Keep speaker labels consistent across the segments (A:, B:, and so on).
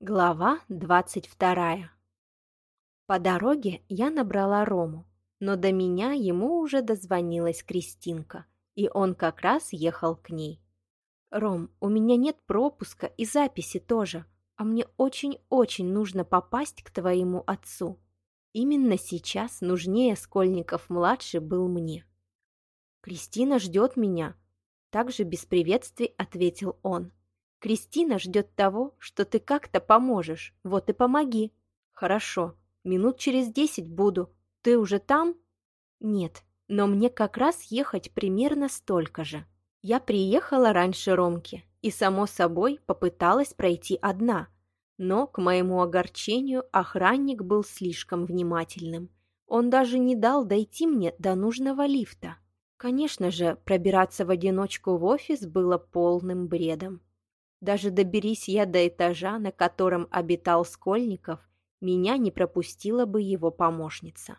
A: Глава двадцать вторая По дороге я набрала Рому, но до меня ему уже дозвонилась Кристинка, и он как раз ехал к ней. «Ром, у меня нет пропуска и записи тоже, а мне очень-очень нужно попасть к твоему отцу. Именно сейчас нужнее Скольников-младший был мне». «Кристина ждет меня», — также без приветствий ответил он. «Кристина ждет того, что ты как-то поможешь, вот и помоги». «Хорошо, минут через десять буду. Ты уже там?» «Нет, но мне как раз ехать примерно столько же». Я приехала раньше Ромки и, само собой, попыталась пройти одна. Но, к моему огорчению, охранник был слишком внимательным. Он даже не дал дойти мне до нужного лифта. Конечно же, пробираться в одиночку в офис было полным бредом. Даже доберись я до этажа, на котором обитал Скольников, меня не пропустила бы его помощница.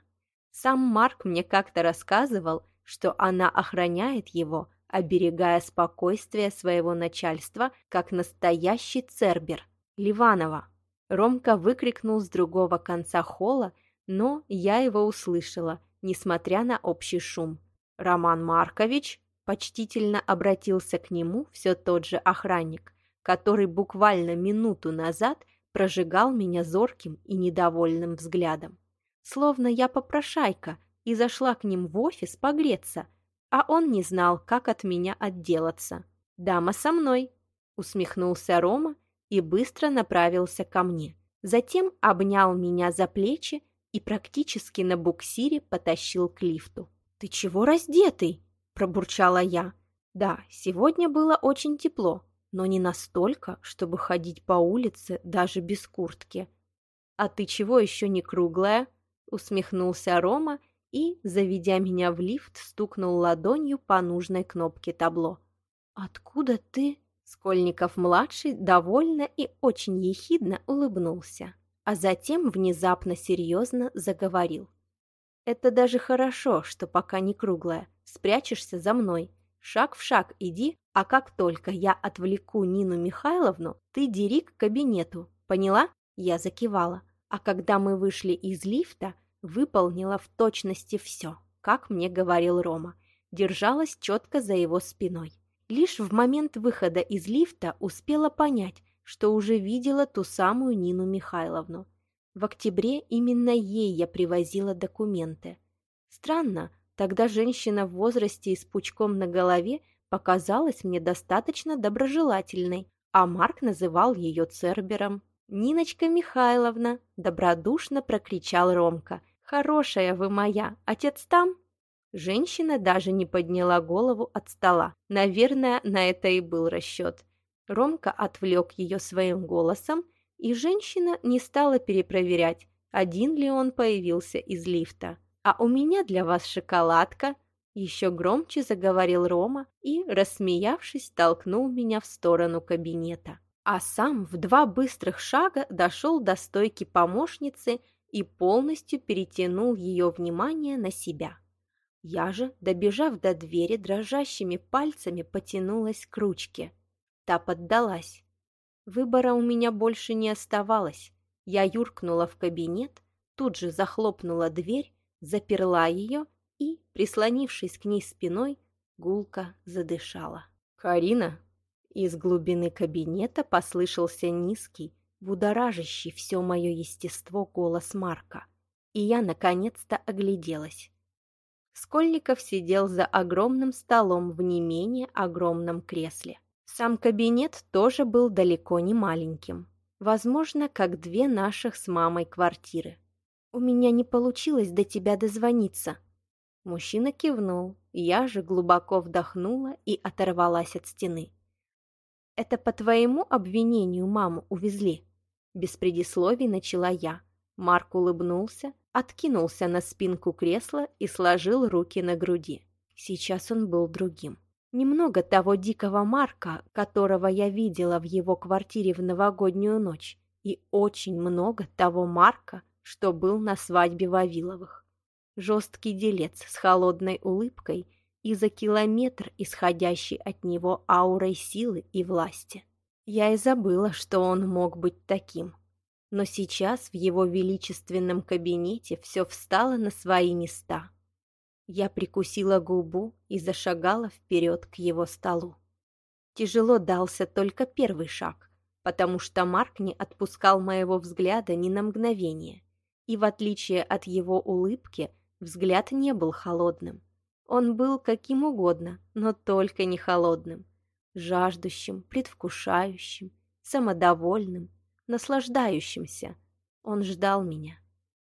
A: Сам Марк мне как-то рассказывал, что она охраняет его, оберегая спокойствие своего начальства, как настоящий цербер. Ливанова. Ромка выкрикнул с другого конца холла, но я его услышала, несмотря на общий шум. «Роман Маркович?» почтительно обратился к нему все тот же охранник, который буквально минуту назад прожигал меня зорким и недовольным взглядом. Словно я попрошайка и зашла к ним в офис погреться, а он не знал, как от меня отделаться. «Дама со мной!» — усмехнулся Рома и быстро направился ко мне. Затем обнял меня за плечи и практически на буксире потащил к лифту. «Ты чего раздетый?» – пробурчала я. «Да, сегодня было очень тепло, но не настолько, чтобы ходить по улице даже без куртки». «А ты чего еще не круглая?» – усмехнулся Рома и, заведя меня в лифт, стукнул ладонью по нужной кнопке табло. «Откуда ты?» Скольников-младший довольно и очень ехидно улыбнулся, а затем внезапно серьезно заговорил. «Это даже хорошо, что пока не круглая. Спрячешься за мной. Шаг в шаг иди, а как только я отвлеку Нину Михайловну, ты дери к кабинету. Поняла?» Я закивала. А когда мы вышли из лифта, выполнила в точности все, как мне говорил Рома. Держалась четко за его спиной. Лишь в момент выхода из лифта успела понять, что уже видела ту самую Нину Михайловну. В октябре именно ей я привозила документы. Странно, тогда женщина в возрасте и с пучком на голове показалась мне достаточно доброжелательной, а Марк называл ее Цербером. «Ниночка Михайловна!» – добродушно прокричал Ромка. «Хорошая вы моя! Отец там?» Женщина даже не подняла голову от стола. Наверное, на это и был расчет. Ромка отвлек ее своим голосом, и женщина не стала перепроверять, один ли он появился из лифта. «А у меня для вас шоколадка!» Еще громче заговорил Рома и, рассмеявшись, толкнул меня в сторону кабинета. А сам в два быстрых шага дошел до стойки помощницы и полностью перетянул ее внимание на себя. Я же, добежав до двери, дрожащими пальцами потянулась к ручке. Та поддалась. Выбора у меня больше не оставалось. Я юркнула в кабинет, тут же захлопнула дверь, заперла ее и, прислонившись к ней спиной, гулко задышала. «Карина!» Из глубины кабинета послышался низкий, будоражащий все мое естество голос Марка. И я, наконец-то, огляделась. Скольников сидел за огромным столом в не менее огромном кресле. Сам кабинет тоже был далеко не маленьким. Возможно, как две наших с мамой квартиры. «У меня не получилось до тебя дозвониться». Мужчина кивнул, я же глубоко вдохнула и оторвалась от стены. «Это по твоему обвинению маму увезли?» Без предисловий начала я. Марк улыбнулся, откинулся на спинку кресла и сложил руки на груди. Сейчас он был другим. Немного того дикого Марка, которого я видела в его квартире в новогоднюю ночь, и очень много того Марка, что был на свадьбе Вавиловых. Жесткий делец с холодной улыбкой и за километр исходящий от него аурой силы и власти. Я и забыла, что он мог быть таким. Но сейчас в его величественном кабинете все встало на свои места. Я прикусила губу и зашагала вперед к его столу. Тяжело дался только первый шаг, потому что Марк не отпускал моего взгляда ни на мгновение. И в отличие от его улыбки, взгляд не был холодным. Он был каким угодно, но только не холодным. Жаждущим, предвкушающим, самодовольным, наслаждающимся. Он ждал меня.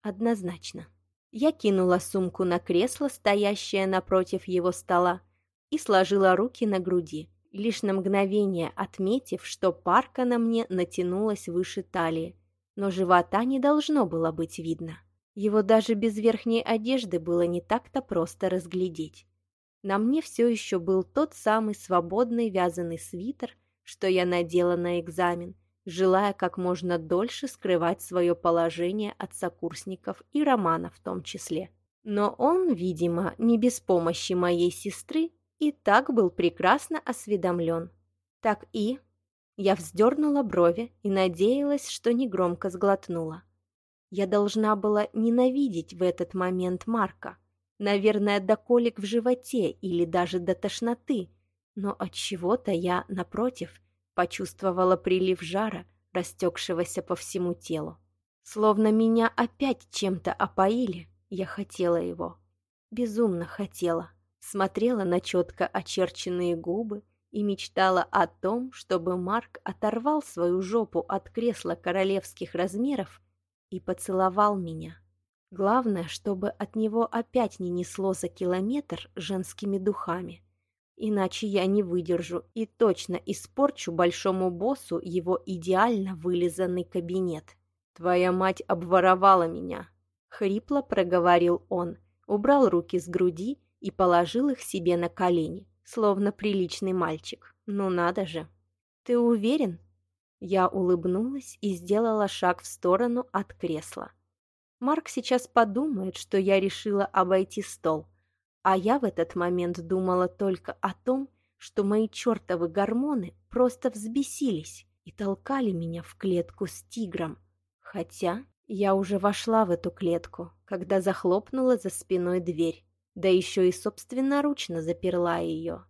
A: Однозначно. Я кинула сумку на кресло, стоящее напротив его стола, и сложила руки на груди, лишь на мгновение отметив, что парка на мне натянулась выше талии, но живота не должно было быть видно. Его даже без верхней одежды было не так-то просто разглядеть. На мне все еще был тот самый свободный вязаный свитер, что я надела на экзамен, желая как можно дольше скрывать свое положение от сокурсников и Романа в том числе. Но он, видимо, не без помощи моей сестры, и так был прекрасно осведомлен. Так и... Я вздернула брови и надеялась, что негромко сглотнула. Я должна была ненавидеть в этот момент Марка. Наверное, до колик в животе или даже до тошноты. Но от чего-то я, напротив, почувствовала прилив жара, растекшегося по всему телу. Словно меня опять чем-то опоили, я хотела его. Безумно хотела. Смотрела на четко очерченные губы и мечтала о том, чтобы Марк оторвал свою жопу от кресла королевских размеров и поцеловал меня. Главное, чтобы от него опять не несло за километр женскими духами. Иначе я не выдержу и точно испорчу большому боссу его идеально вылизанный кабинет. «Твоя мать обворовала меня», — хрипло проговорил он, убрал руки с груди и положил их себе на колени, словно приличный мальчик. «Ну надо же!» «Ты уверен?» Я улыбнулась и сделала шаг в сторону от кресла. Марк сейчас подумает, что я решила обойти стол, а я в этот момент думала только о том, что мои чертовы гормоны просто взбесились и толкали меня в клетку с тигром. Хотя я уже вошла в эту клетку, когда захлопнула за спиной дверь, да еще и собственноручно заперла ее.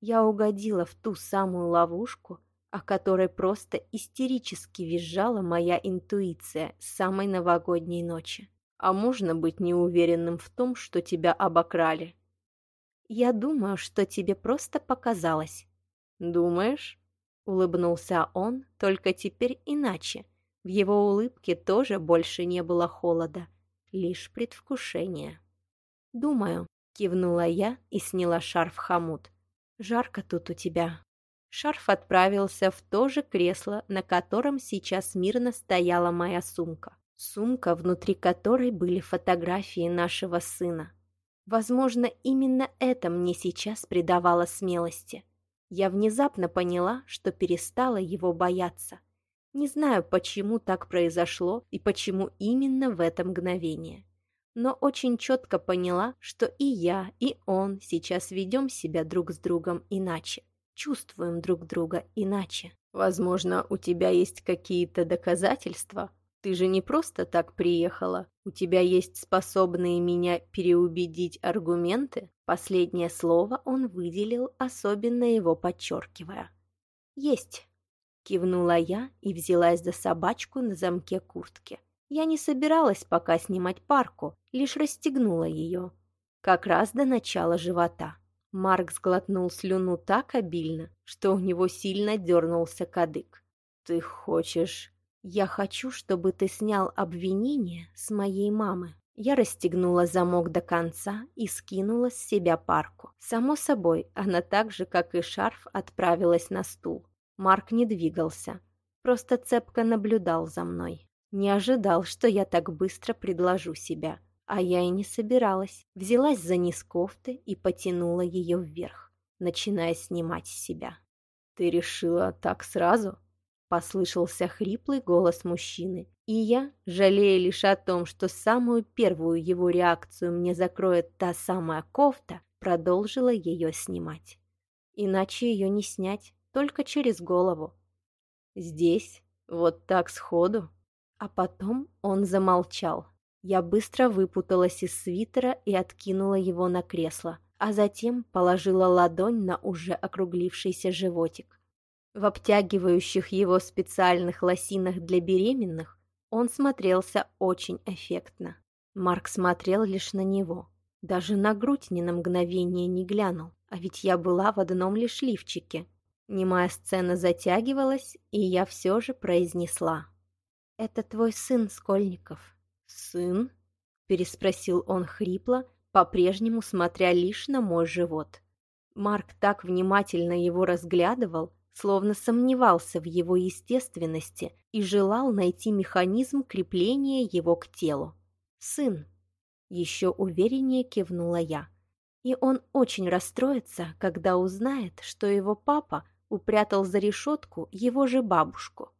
A: Я угодила в ту самую ловушку, о которой просто истерически визжала моя интуиция с самой новогодней ночи. А можно быть неуверенным в том, что тебя обокрали? Я думаю, что тебе просто показалось. Думаешь? Улыбнулся он, только теперь иначе. В его улыбке тоже больше не было холода, лишь предвкушение. «Думаю», — кивнула я и сняла шарф-хомут. «Жарко тут у тебя». Шарф отправился в то же кресло, на котором сейчас мирно стояла моя сумка. Сумка, внутри которой были фотографии нашего сына. Возможно, именно это мне сейчас придавало смелости. Я внезапно поняла, что перестала его бояться. Не знаю, почему так произошло и почему именно в это мгновение. Но очень четко поняла, что и я, и он сейчас ведем себя друг с другом иначе чувствуем друг друга иначе. Возможно, у тебя есть какие-то доказательства? Ты же не просто так приехала. У тебя есть способные меня переубедить аргументы? Последнее слово он выделил, особенно его подчеркивая. Есть. Кивнула я и взялась за собачку на замке куртки. Я не собиралась пока снимать парку, лишь расстегнула ее. Как раз до начала живота. Марк сглотнул слюну так обильно, что у него сильно дернулся кадык. «Ты хочешь...» «Я хочу, чтобы ты снял обвинение с моей мамы». Я расстегнула замок до конца и скинула с себя парку. Само собой, она так же, как и шарф, отправилась на стул. Марк не двигался, просто цепко наблюдал за мной. Не ожидал, что я так быстро предложу себя. А я и не собиралась. Взялась за низ кофты и потянула ее вверх, начиная снимать с себя. «Ты решила так сразу?» Послышался хриплый голос мужчины, и я, жалея лишь о том, что самую первую его реакцию мне закроет та самая кофта, продолжила ее снимать. Иначе ее не снять, только через голову. Здесь? Вот так сходу?» А потом он замолчал. Я быстро выпуталась из свитера и откинула его на кресло, а затем положила ладонь на уже округлившийся животик. В обтягивающих его специальных лосинах для беременных он смотрелся очень эффектно. Марк смотрел лишь на него. Даже на грудь ни на мгновение не глянул, а ведь я была в одном лишь лифчике. Немая сцена затягивалась, и я все же произнесла. «Это твой сын, Скольников». «Сын?» – переспросил он хрипло, по-прежнему смотря лишь на мой живот. Марк так внимательно его разглядывал, словно сомневался в его естественности и желал найти механизм крепления его к телу. «Сын!» — еще увереннее кивнула я. «И он очень расстроится, когда узнает, что его папа упрятал за решетку его же бабушку».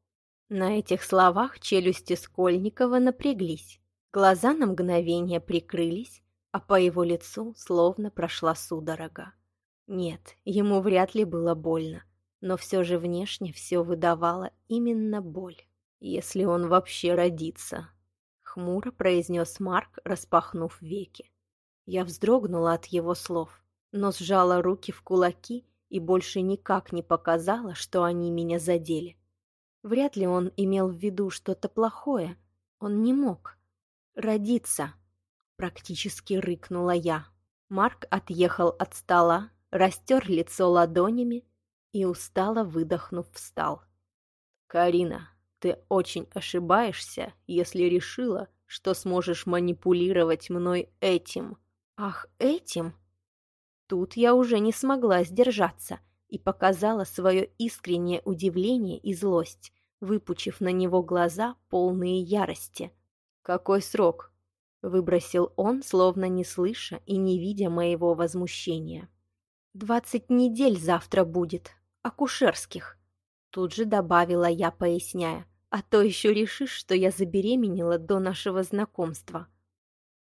A: На этих словах челюсти Скольникова напряглись. Глаза на мгновение прикрылись, а по его лицу словно прошла судорога. Нет, ему вряд ли было больно, но все же внешне все выдавало именно боль. Если он вообще родится, хмуро произнес Марк, распахнув веки. Я вздрогнула от его слов, но сжала руки в кулаки и больше никак не показала, что они меня задели. Вряд ли он имел в виду что-то плохое. Он не мог. «Родиться!» — практически рыкнула я. Марк отъехал от стола, растер лицо ладонями и, устало выдохнув, встал. «Карина, ты очень ошибаешься, если решила, что сможешь манипулировать мной этим. Ах, этим? Тут я уже не смогла сдержаться и показала свое искреннее удивление и злость, выпучив на него глаза, полные ярости. «Какой срок?» — выбросил он, словно не слыша и не видя моего возмущения. «Двадцать недель завтра будет, акушерских», — тут же добавила я, поясняя а то еще решишь, что я забеременела до нашего знакомства.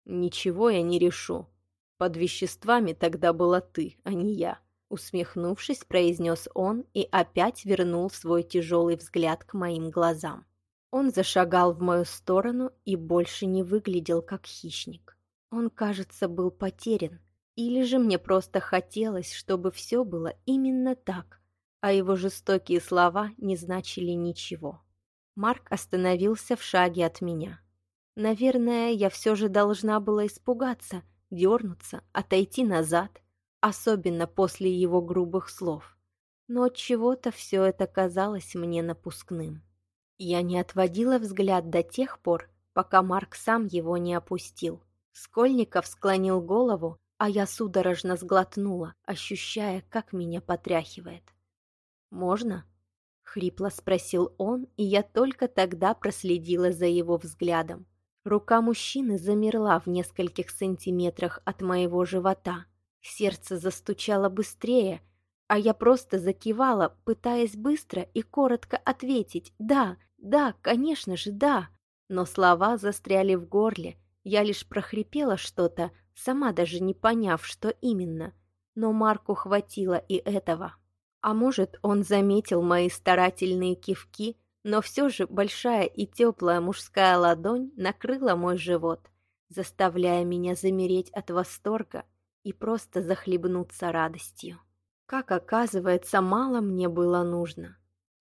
A: Ничего я не решу. Под веществами тогда была ты, а не я. Усмехнувшись, произнес он и опять вернул свой тяжелый взгляд к моим глазам. Он зашагал в мою сторону и больше не выглядел как хищник. Он, кажется, был потерян. Или же мне просто хотелось, чтобы все было именно так, а его жестокие слова не значили ничего. Марк остановился в шаге от меня. Наверное, я все же должна была испугаться, дернуться, отойти назад, особенно после его грубых слов. Но от чего-то все это казалось мне напускным. Я не отводила взгляд до тех пор, пока Марк сам его не опустил. Скольников склонил голову, а я судорожно сглотнула, ощущая, как меня потряхивает. «Можно?» Хрипло спросил он, и я только тогда проследила за его взглядом. Рука мужчины замерла в нескольких сантиметрах от моего живота. Сердце застучало быстрее, а я просто закивала, пытаясь быстро и коротко ответить «Да, да, конечно же, да». Но слова застряли в горле, я лишь прохрипела что-то, сама даже не поняв, что именно. Но Марку хватило и этого. А может, он заметил мои старательные кивки, но все же большая и теплая мужская ладонь накрыла мой живот, заставляя меня замереть от восторга и просто захлебнуться радостью. Как оказывается, мало мне было нужно.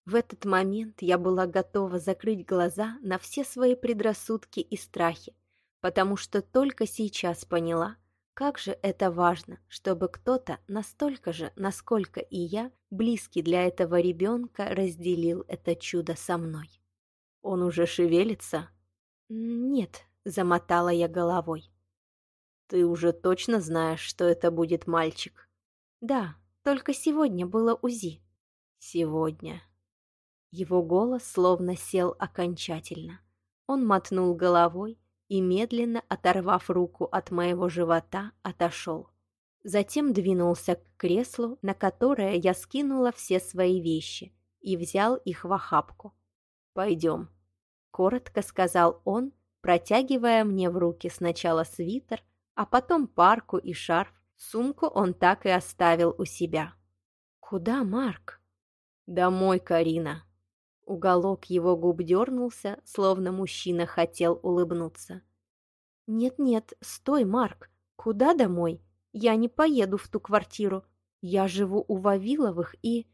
A: В этот момент я была готова закрыть глаза на все свои предрассудки и страхи, потому что только сейчас поняла, как же это важно, чтобы кто-то настолько же, насколько и я, близкий для этого ребенка, разделил это чудо со мной. Он уже шевелится? Нет, замотала я головой. Ты уже точно знаешь, что это будет мальчик? Да, только сегодня было УЗИ. Сегодня. Его голос словно сел окончательно. Он мотнул головой, и, медленно оторвав руку от моего живота, отошел. Затем двинулся к креслу, на которое я скинула все свои вещи, и взял их в охапку. «Пойдем», — коротко сказал он, протягивая мне в руки сначала свитер, а потом парку и шарф. Сумку он так и оставил у себя. «Куда, Марк?» «Домой, Карина». Уголок его губ дернулся, словно мужчина хотел улыбнуться. «Нет-нет, стой, Марк. Куда домой? Я не поеду в ту квартиру. Я живу у Вавиловых и...»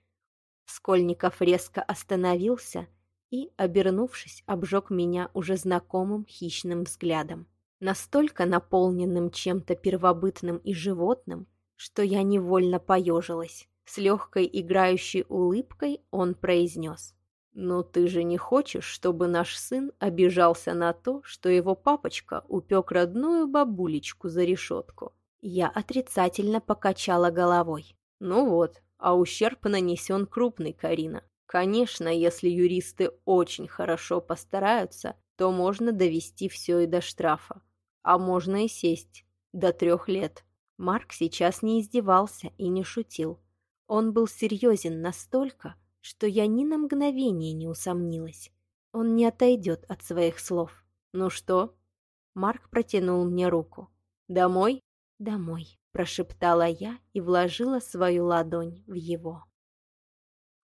A: Скольников резко остановился и, обернувшись, обжег меня уже знакомым хищным взглядом, настолько наполненным чем-то первобытным и животным, что я невольно поежилась. С легкой играющей улыбкой он произнес. «Но ты же не хочешь, чтобы наш сын обижался на то, что его папочка упек родную бабулечку за решетку?» Я отрицательно покачала головой. «Ну вот, а ущерб нанесен крупный, Карина. Конечно, если юристы очень хорошо постараются, то можно довести все и до штрафа. А можно и сесть. До трех лет. Марк сейчас не издевался и не шутил. Он был серьезен настолько, что я ни на мгновение не усомнилась. Он не отойдет от своих слов. «Ну что?» Марк протянул мне руку. «Домой?» «Домой», – прошептала я и вложила свою ладонь в его.